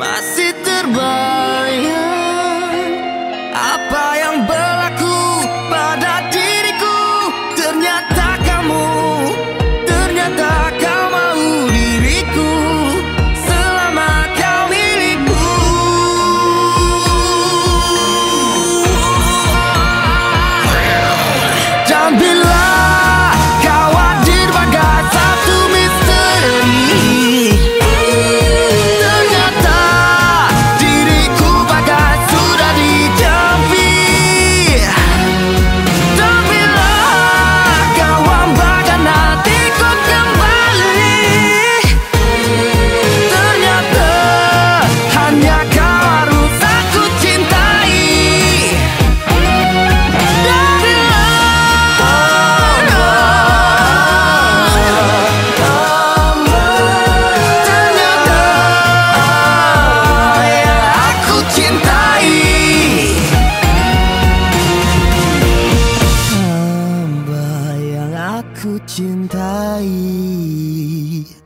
masih terbang. 心太硬。